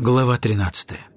Глава тринадцатая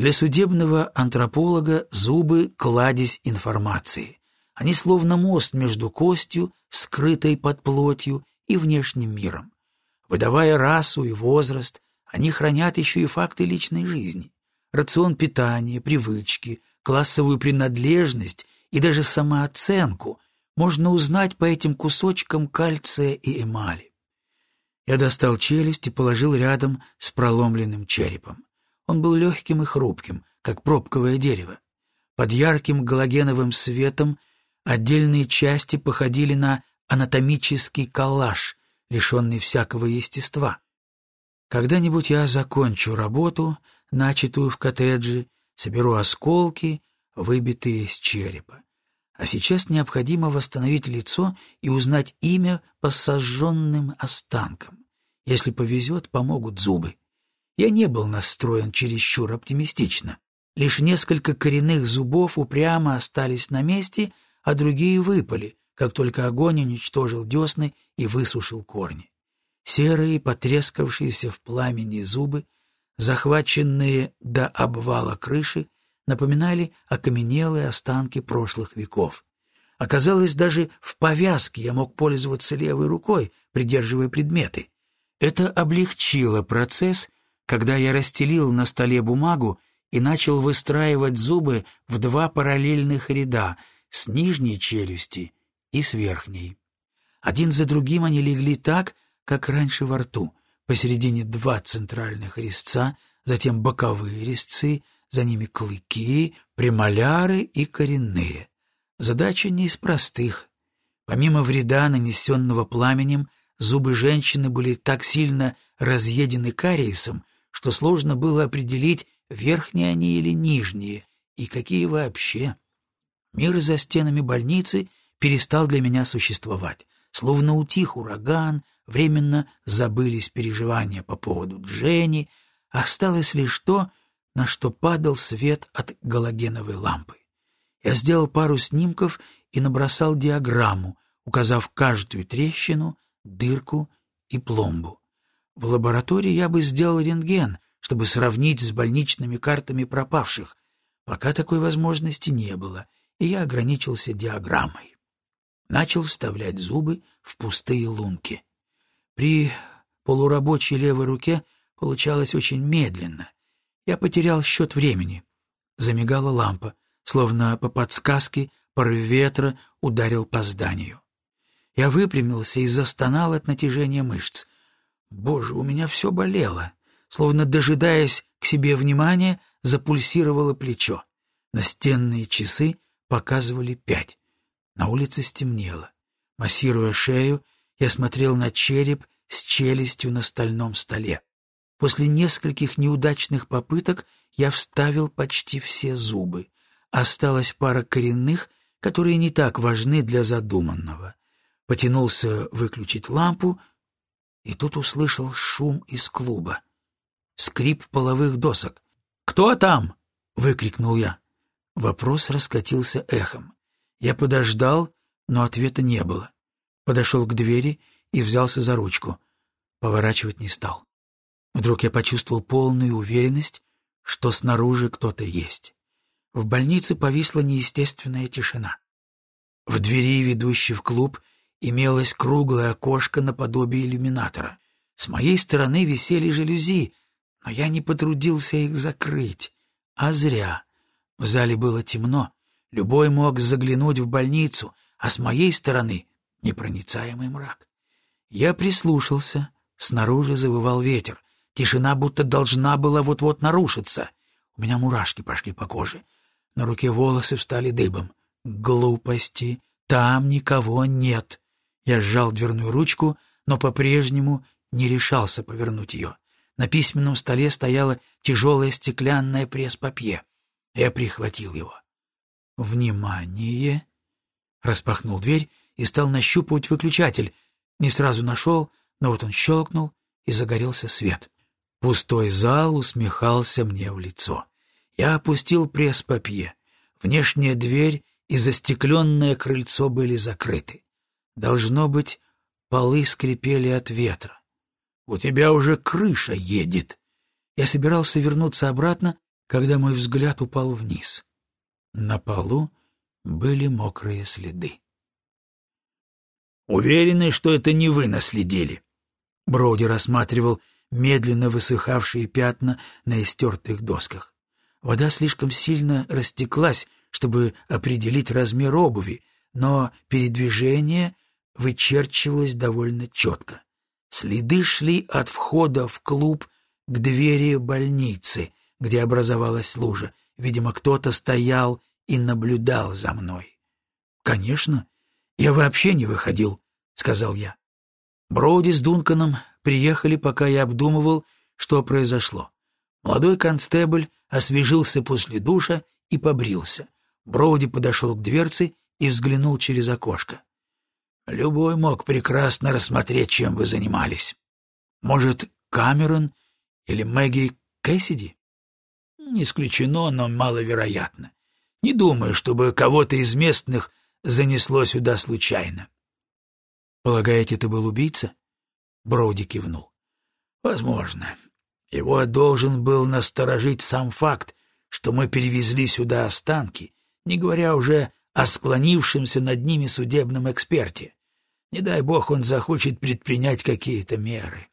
Для судебного антрополога зубы — кладезь информации. Они словно мост между костью, скрытой под плотью, и внешним миром. Выдавая расу и возраст, они хранят еще и факты личной жизни. Рацион питания, привычки, классовую принадлежность и даже самооценку можно узнать по этим кусочкам кальция и эмали. Я достал челюсть и положил рядом с проломленным черепом. Он был легким и хрупким, как пробковое дерево. Под ярким галогеновым светом отдельные части походили на анатомический коллаж, лишенный всякого естества. Когда-нибудь я закончу работу, начатую в коттедже, соберу осколки, выбитые из черепа. А сейчас необходимо восстановить лицо и узнать имя по сожженным останкам. Если повезет, помогут зубы. Я не был настроен чересчур оптимистично. Лишь несколько коренных зубов упрямо остались на месте, а другие выпали, как только огонь уничтожил десны и высушил корни. Серые, потрескавшиеся в пламени зубы, захваченные до обвала крыши, напоминали окаменелые останки прошлых веков. Оказалось, даже в повязке я мог пользоваться левой рукой, придерживая предметы. Это облегчило процесс — когда я расстелил на столе бумагу и начал выстраивать зубы в два параллельных ряда с нижней челюсти и с верхней. Один за другим они легли так, как раньше во рту. Посередине два центральных резца, затем боковые резцы, за ними клыки, премоляры и коренные. Задача не из простых. Помимо вреда, нанесенного пламенем, зубы женщины были так сильно разъедены кариесом, что сложно было определить, верхние они или нижние, и какие вообще. Мир за стенами больницы перестал для меня существовать. Словно утих ураган, временно забылись переживания по поводу Дженни, осталось лишь то, на что падал свет от галогеновой лампы. Я сделал пару снимков и набросал диаграмму, указав каждую трещину, дырку и пломбу. В лаборатории я бы сделал рентген, чтобы сравнить с больничными картами пропавших. Пока такой возможности не было, и я ограничился диаграммой. Начал вставлять зубы в пустые лунки. При полурабочей левой руке получалось очень медленно. Я потерял счет времени. Замигала лампа, словно по подсказке порыв ветра ударил по зданию. Я выпрямился и застонал от натяжения мышц. Боже, у меня все болело. Словно дожидаясь к себе внимания, запульсировало плечо. Настенные часы показывали пять. На улице стемнело. Массируя шею, я смотрел на череп с челюстью на стальном столе. После нескольких неудачных попыток я вставил почти все зубы. Осталась пара коренных, которые не так важны для задуманного. Потянулся выключить лампу, и тут услышал шум из клуба. Скрип половых досок. «Кто там?» — выкрикнул я. Вопрос раскатился эхом. Я подождал, но ответа не было. Подошел к двери и взялся за ручку. Поворачивать не стал. Вдруг я почувствовал полную уверенность, что снаружи кто-то есть. В больнице повисла неестественная тишина. В двери, ведущей в клуб, имелось круглое окошко наподобие иллюминатора. С моей стороны висели жалюзи, но я не потрудился их закрыть. А зря. В зале было темно, любой мог заглянуть в больницу, а с моей стороны — непроницаемый мрак. Я прислушался, снаружи завывал ветер, тишина будто должна была вот-вот нарушиться. У меня мурашки пошли по коже, на руке волосы встали дыбом. Глупости, там никого нет. Я сжал дверную ручку, но по-прежнему не решался повернуть ее. На письменном столе стояла тяжелая стеклянная пресс-папье. Я прихватил его. «Внимание!» Распахнул дверь и стал нащупывать выключатель. Не сразу нашел, но вот он щелкнул, и загорелся свет. Пустой зал усмехался мне в лицо. Я опустил пресс-папье. Внешняя дверь и застекленное крыльцо были закрыты. Должно быть, полы скрипели от ветра. «У тебя уже крыша едет!» Я собирался вернуться обратно, когда мой взгляд упал вниз. На полу были мокрые следы. «Уверены, что это не вы наследили?» Броуди рассматривал медленно высыхавшие пятна на истертых досках. Вода слишком сильно растеклась, чтобы определить размер обуви, но передвижение вычерчивалось довольно четко. Следы шли от входа в клуб к двери больницы, где образовалась лужа. Видимо, кто-то стоял и наблюдал за мной. — Конечно, я вообще не выходил, — сказал я. Броуди с Дунканом приехали, пока я обдумывал, что произошло. Молодой констебль освежился после душа и побрился. Броуди подошел к дверце и взглянул через окошко. Любой мог прекрасно рассмотреть, чем вы занимались. Может, Камерон или Мэгги Кэссиди? Не исключено, но маловероятно. Не думаю, чтобы кого-то из местных занесло сюда случайно. Полагаете, это был убийца? Броуди кивнул. Возможно. Его должен был насторожить сам факт, что мы перевезли сюда останки, не говоря уже о склонившемся над ними судебном эксперте. Не дай бог он захочет предпринять какие-то меры.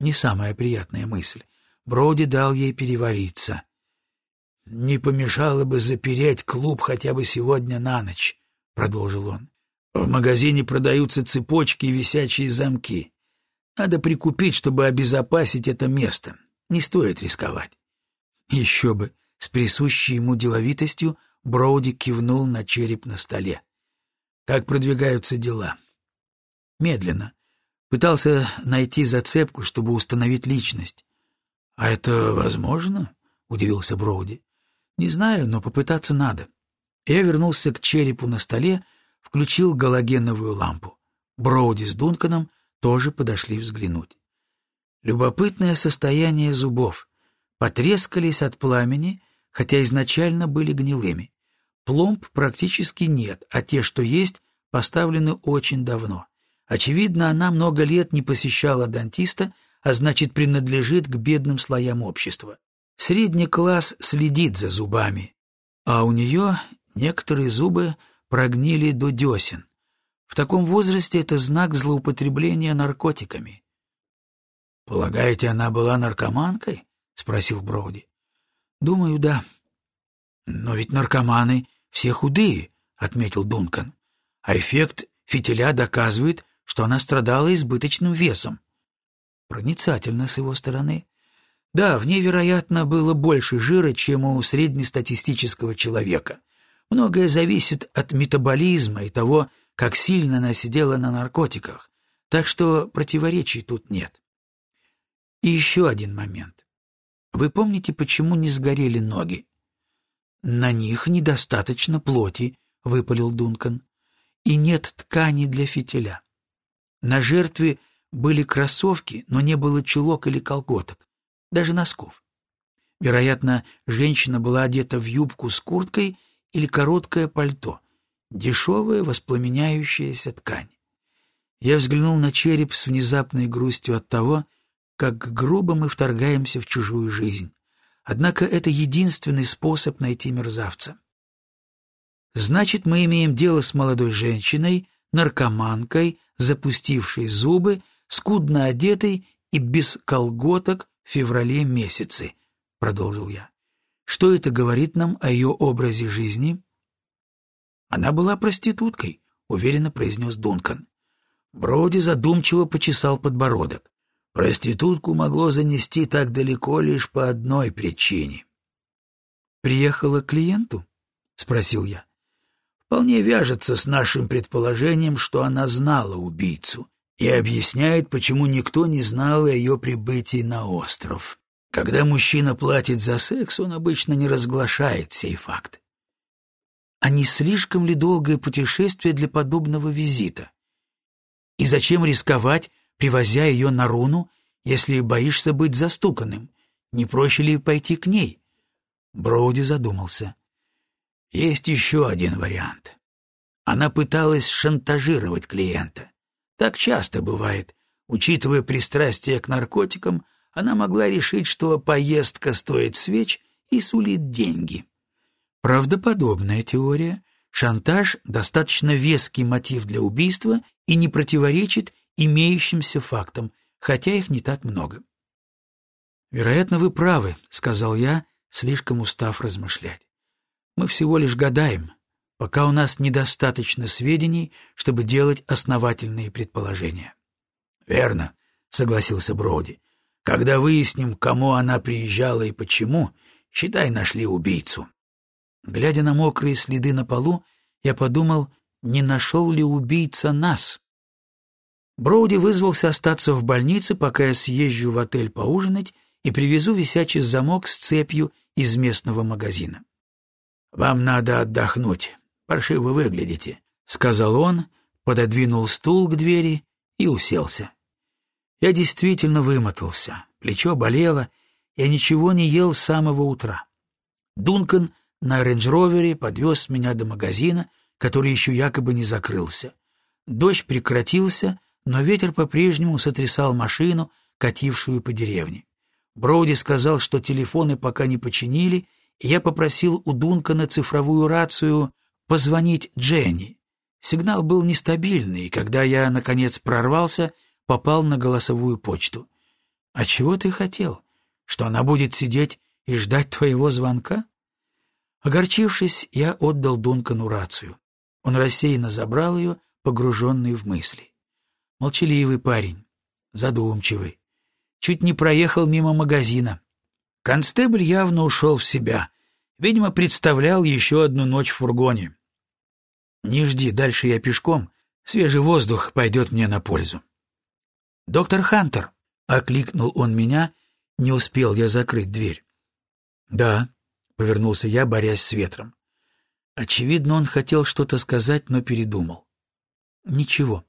Не самая приятная мысль. Броуди дал ей перевариться. «Не помешало бы запереть клуб хотя бы сегодня на ночь», — продолжил он. В магазине продаются цепочки и висячие замки. Надо прикупить, чтобы обезопасить это место. Не стоит рисковать. Еще бы. С присущей ему деловитостью Броуди кивнул на череп на столе. Как продвигаются дела? Медленно. Пытался найти зацепку, чтобы установить личность. — А это возможно? — удивился Броуди. — Не знаю, но попытаться надо. Я вернулся к черепу на столе, включил галогеновую лампу. Броуди с Дунканом тоже подошли взглянуть. Любопытное состояние зубов. Потрескались от пламени, хотя изначально были гнилыми. Пломб практически нет, а те, что есть, поставлены очень давно. Очевидно, она много лет не посещала дантиста, а значит, принадлежит к бедным слоям общества. Средний класс следит за зубами, а у нее некоторые зубы прогнили до десен. В таком возрасте это знак злоупотребления наркотиками. «Полагаете, она была наркоманкой?» — спросил Броуди. «Думаю, да». «Но ведь наркоманы все худые», — отметил Дункан. «А эффект фитиля доказывает, что она страдала избыточным весом». Проницательно с его стороны. Да, в ней, вероятно, было больше жира, чем у среднестатистического человека. Многое зависит от метаболизма и того, как сильно она сидела на наркотиках, так что противоречий тут нет. И еще один момент. Вы помните, почему не сгорели ноги? На них недостаточно плоти, выпалил Дункан, и нет ткани для фитиля. На жертве были кроссовки, но не было чулок или колготок, даже носков. Вероятно, женщина была одета в юбку с курткой или короткое пальто, дешевая воспламеняющаяся ткань. Я взглянул на череп с внезапной грустью от того, как грубо мы вторгаемся в чужую жизнь. Однако это единственный способ найти мерзавца. Значит, мы имеем дело с молодой женщиной, наркоманкой, запустившей зубы, скудно одетой и без колготок в феврале месяце, — продолжил я. Что это говорит нам о ее образе жизни? Она была проституткой, уверенно произнес Дункан. Броди задумчиво почесал подбородок. Проститутку могло занести так далеко лишь по одной причине. «Приехала к клиенту?» — спросил я. «Вполне вяжется с нашим предположением, что она знала убийцу и объясняет, почему никто не знал о ее прибытии на остров. Когда мужчина платит за секс, он обычно не разглашает сей факт. А не слишком ли долгое путешествие для подобного визита? И зачем рисковать, привозя ее на руну, если боишься быть застуканным? Не проще ли пойти к ней? Броуди задумался. Есть еще один вариант. Она пыталась шантажировать клиента. Так часто бывает. Учитывая пристрастие к наркотикам, она могла решить, что поездка стоит свеч и сулит деньги. Правдоподобная теория. Шантаж — достаточно веский мотив для убийства и не противоречит имеющимся фактам, хотя их не так много. «Вероятно, вы правы», — сказал я, слишком устав размышлять. «Мы всего лишь гадаем, пока у нас недостаточно сведений, чтобы делать основательные предположения». «Верно», — согласился Броуди. «Когда выясним, кому она приезжала и почему, считай, нашли убийцу». Глядя на мокрые следы на полу, я подумал, не нашел ли убийца нас. Броуди вызвался остаться в больнице, пока я съезжу в отель поужинать и привезу висячий замок с цепью из местного магазина. «Вам надо отдохнуть, паршиво выглядите», — сказал он, пододвинул стул к двери и уселся. Я действительно вымотался, плечо болело, я ничего не ел с самого утра. Дункан на рейндж-ровере подвез меня до магазина, который еще якобы не закрылся. Дождь прекратился, но ветер по-прежнему сотрясал машину, катившую по деревне. Броуди сказал, что телефоны пока не починили, и я попросил у Дункана цифровую рацию позвонить Дженни. Сигнал был нестабильный, и когда я, наконец, прорвался — попал на голосовую почту. «А чего ты хотел? Что она будет сидеть и ждать твоего звонка?» Огорчившись, я отдал Дункану рацию. Он рассеянно забрал ее, погруженный в мысли. Молчаливый парень, задумчивый. Чуть не проехал мимо магазина. Констебль явно ушел в себя. Видимо, представлял еще одну ночь в фургоне. «Не жди, дальше я пешком. Свежий воздух пойдет мне на пользу». «Доктор Хантер!» — окликнул он меня, не успел я закрыть дверь. «Да», — повернулся я, борясь с ветром. Очевидно, он хотел что-то сказать, но передумал. «Ничего,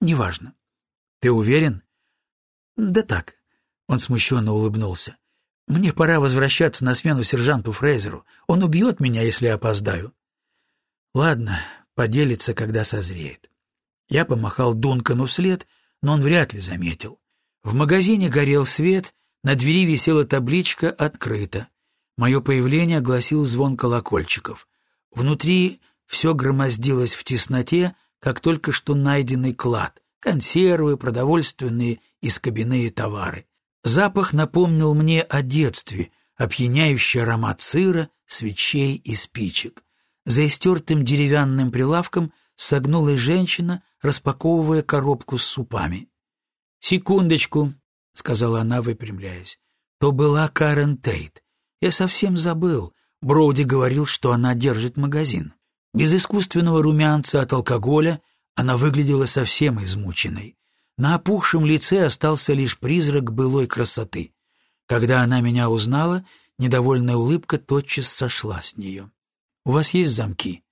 неважно». «Ты уверен?» «Да так», — он смущенно улыбнулся. «Мне пора возвращаться на смену сержанту Фрейзеру. Он убьет меня, если опоздаю». «Ладно, поделится, когда созреет». Я помахал Дункану вслед — но он вряд ли заметил. В магазине горел свет, на двери висела табличка «Открыто». Мое появление огласил звон колокольчиков. Внутри все громоздилось в тесноте, как только что найденный клад, консервы, продовольственные и скобяные товары. Запах напомнил мне о детстве, опьяняющий аромат сыра, свечей и спичек. За истертым деревянным прилавком согнулась женщина, распаковывая коробку с супами. «Секундочку», — сказала она, выпрямляясь. «То была Карен Тейт. Я совсем забыл. Броуди говорил, что она держит магазин. Без искусственного румянца от алкоголя она выглядела совсем измученной. На опухшем лице остался лишь призрак былой красоты. Когда она меня узнала, недовольная улыбка тотчас сошла с нее. «У вас есть замки?»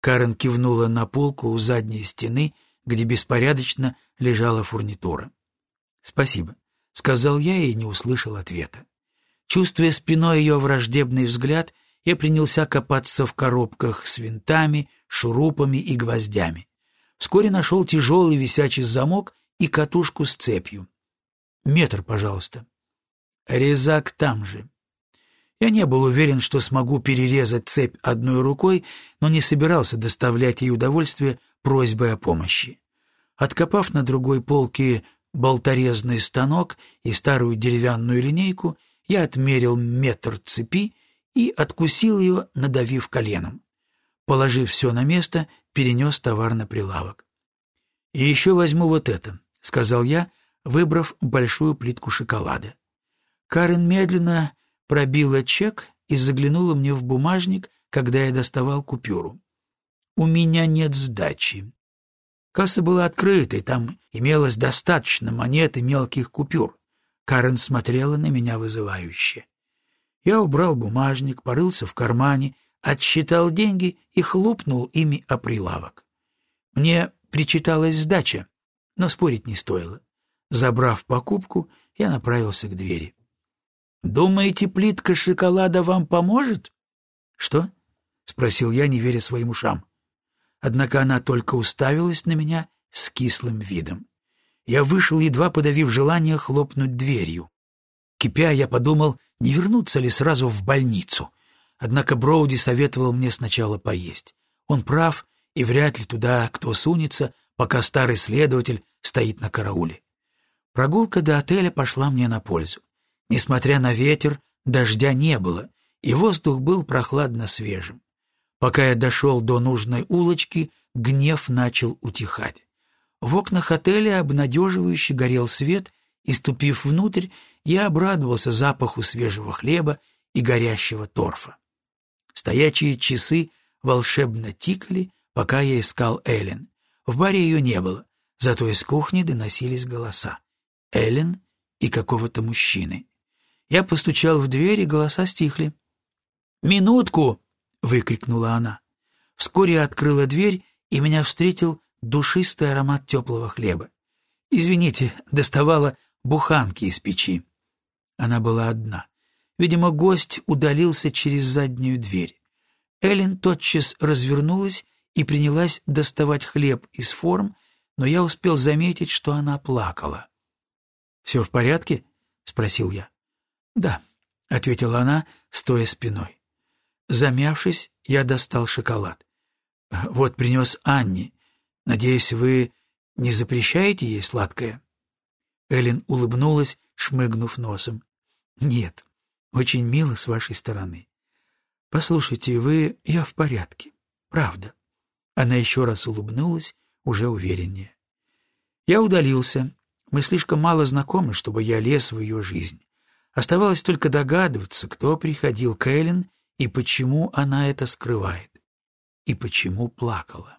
Карен кивнула на полку у задней стены, где беспорядочно лежала фурнитура. «Спасибо», — сказал я и не услышал ответа. Чувствуя спиной ее враждебный взгляд, я принялся копаться в коробках с винтами, шурупами и гвоздями. Вскоре нашел тяжелый висячий замок и катушку с цепью. «Метр, пожалуйста». «Резак там же», я не был уверен, что смогу перерезать цепь одной рукой, но не собирался доставлять ей удовольствие просьбой о помощи. Откопав на другой полке болторезный станок и старую деревянную линейку, я отмерил метр цепи и откусил ее, надавив коленом. Положив все на место, перенес товар на прилавок. «И еще возьму вот это», — сказал я, выбрав большую плитку шоколада. Карен медленно пробила чек и заглянула мне в бумажник, когда я доставал купюру. «У меня нет сдачи». Касса была открытой, там имелось достаточно монет и мелких купюр. Карен смотрела на меня вызывающе. Я убрал бумажник, порылся в кармане, отсчитал деньги и хлопнул ими о прилавок. Мне причиталась сдача, но спорить не стоило. Забрав покупку, я направился к двери. «Думаете, плитка шоколада вам поможет?» «Что?» — спросил я, не веря своим ушам. Однако она только уставилась на меня с кислым видом. Я вышел, едва подавив желание хлопнуть дверью. Кипя, я подумал, не вернуться ли сразу в больницу. Однако Броуди советовал мне сначала поесть. Он прав, и вряд ли туда кто сунется, пока старый следователь стоит на карауле. Прогулка до отеля пошла мне на пользу. Несмотря на ветер, дождя не было, и воздух был прохладно свежим. Пока я дошел до нужной улочки, гнев начал утихать. В окнах отеля обнадеживающе горел свет, и, ступив внутрь, я обрадовался запаху свежего хлеба и горящего торфа. Стоячие часы волшебно тикали, пока я искал Эллен. В баре ее не было, зато из кухни доносились голоса. Эллен и какого-то мужчины. Я постучал в дверь, и голоса стихли. «Минутку!» — выкрикнула она. Вскоре открыла дверь, и меня встретил душистый аромат теплого хлеба. «Извините, доставала буханки из печи». Она была одна. Видимо, гость удалился через заднюю дверь. Эллен тотчас развернулась и принялась доставать хлеб из форм, но я успел заметить, что она плакала. «Все в порядке?» — спросил я. «Да», — ответила она, стоя спиной. Замявшись, я достал шоколад. «Вот принес Анне. Надеюсь, вы не запрещаете ей сладкое?» Эллен улыбнулась, шмыгнув носом. «Нет, очень мило с вашей стороны. Послушайте, вы... Я в порядке. Правда». Она еще раз улыбнулась, уже увереннее. Я удалился. Мы слишком мало знакомы, чтобы я лез в ее жизнь. Оставалось только догадываться, кто приходил к Эллен и почему она это скрывает, и почему плакала.